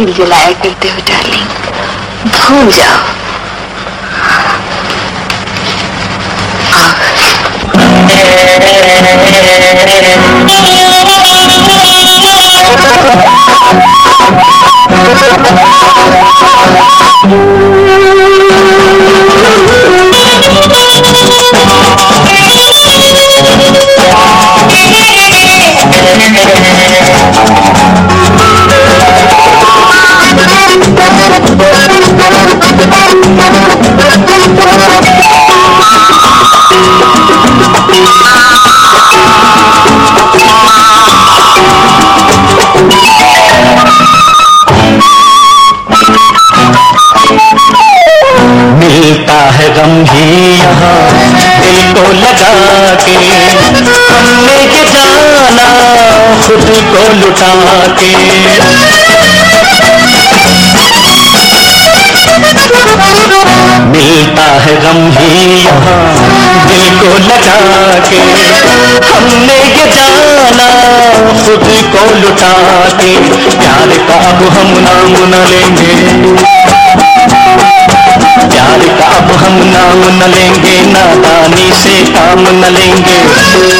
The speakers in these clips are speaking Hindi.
दिल जलाया करते हो डार्लिंग भूल जाओ। मिलता को लगा के हमने ये जाना खुद को लुटा के मिलता है गम ही यहाँ दिल को लगा के हमने ये जाना खुद को लुटा के प्यार का अब हम नाम न लेंगे। का अब हम नाम न लेंगे, नादानी से काम न लेंगे।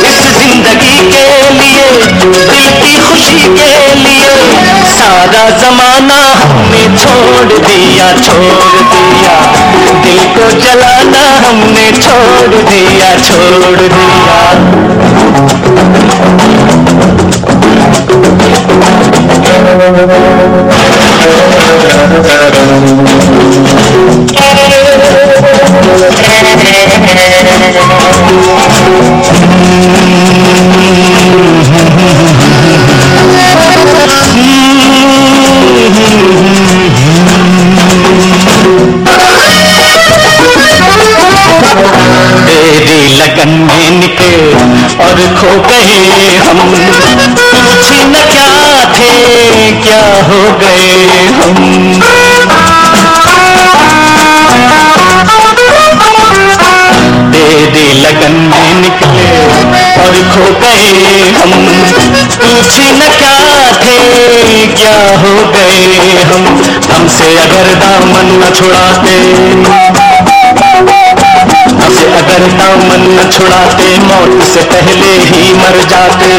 इस ज़िंदगी के लिए, दिल की खुशी के लिए, सारा जमाना हमने छोड़ दिया छोड़ दिया। दिल को जलाना हमने छोड़ दिया छोड़ दिया। लगन निकले और खो गए हम। पूछी न क्या थे, क्या हो गए हम। तेरी लगन में निकले और खो गए हम। पूछी न क्या थे, क्या हो गए हम। हमसे अगर दामन न छुड़ाते। दामन न छुड़ाते, मौत से पहले ही मर जाते।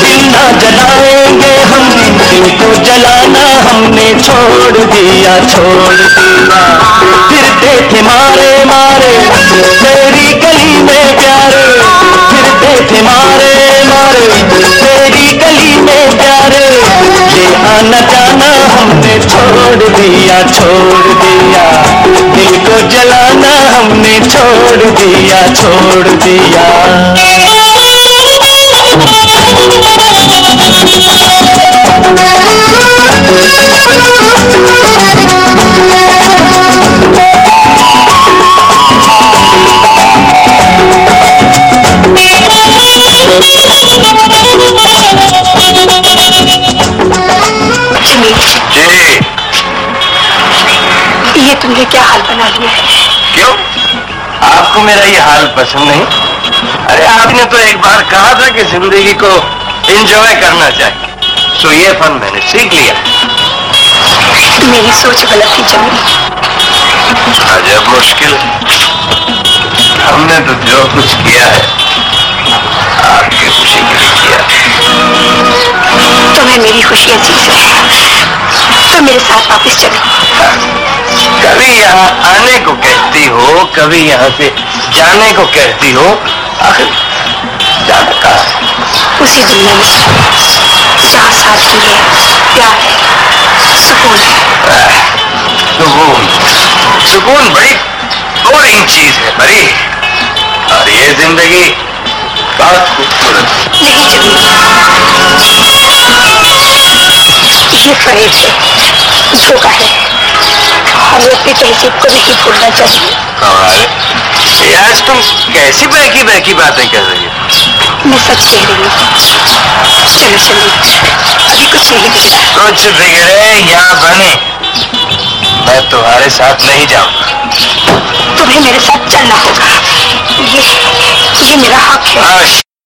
दिल ना जलाएँगे हम, दिल को जलाना हमने छोड़ दिया छोड़ दिया। फिरते थे मारे मारे तेरी गली में प्यारे। फिरते थे मारे मारे तेरी गली में प्यारे। ये आना जाना हमने छोड़ दिया छोड़ दिया। दिल को जलाना हमने छोड़ दिया छोड़ दिया। जी। ये तुमने क्या हाल बना लिया है? क्यों? आपको मेरा ये हाल पसंद नहीं? अरे आपने तो एक बार कहा था कि ज़िंदगी को एंजॉय करना चाहिए। सो ये फन मैंने सीख लिया। मेरी सोच गलत थी ज़मीन अजब मुश्किल हमने तो जो कुछ किया है आपकी खुशी के लिए किया तुम्हें मेरी खुशी अज़ीज़ है। तो मेरे साथ वापस चलो। कभी यहाँ आने को कहती हो कभी यहाँ से जाने को कहती हो आखिर जाना कहा है? उसी दुनिया में जहाँ सादगी है प्यार है सुकून है। सुकून। सुकून बड़ी बोरिंग चीज़ है बड़ी। और ये ज़िंदगी बहुत खूबसूरत नहीं ज़मीन ये फरेब है धोखा है। हमें अपनी तहजीब को नहीं भूलना चाहिए। और आज तुम कैसी बहकी बहकी बातें कर रही हो? मैं सच कह रही हूँ। चलो चलो। अभी कुछ नहीं बिगड़ा कुछ बिगड़े या बने मैं तुम्हारे साथ नहीं जाऊँगा। तुम्हें मेरे साथ चलना होगा। ये ये मेरा हक है। हाँ।